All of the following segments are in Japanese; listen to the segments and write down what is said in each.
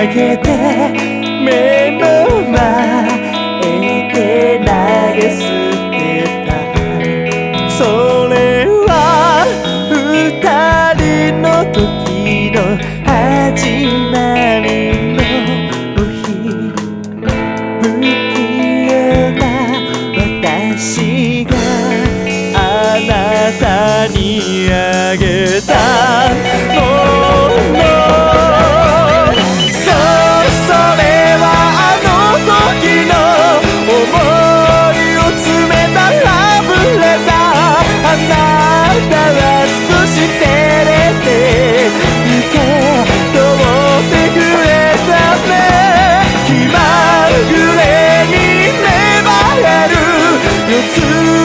下げて目の前で投げ捨てたそれは二人の時の始まりの不品不器用な私があなたにあげた through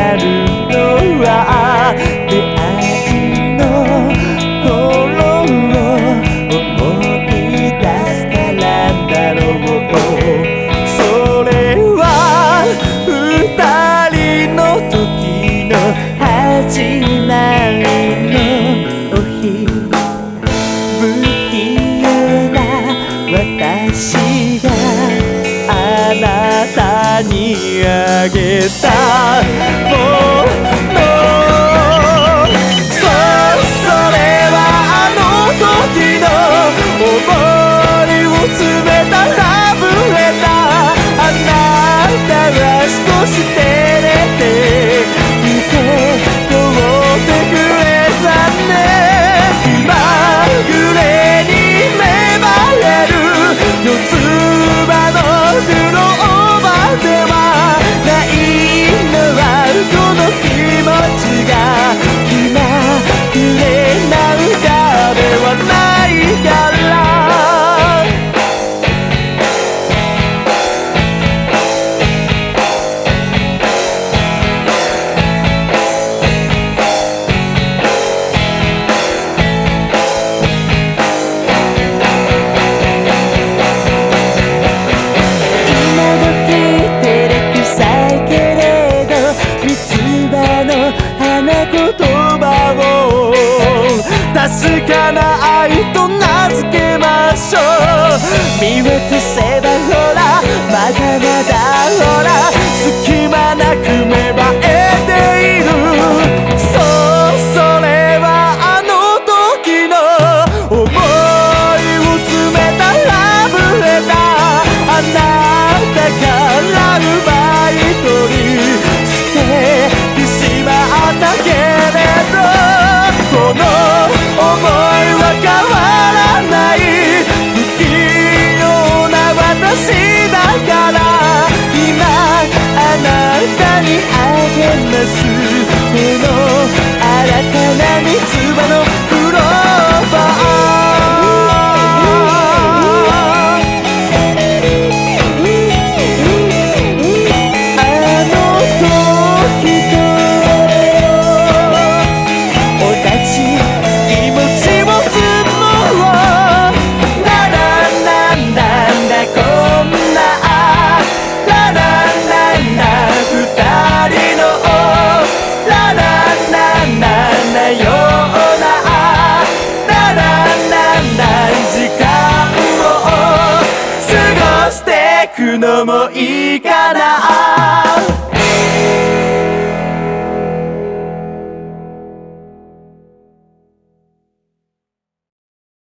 shattered. 上げたのもいいかな。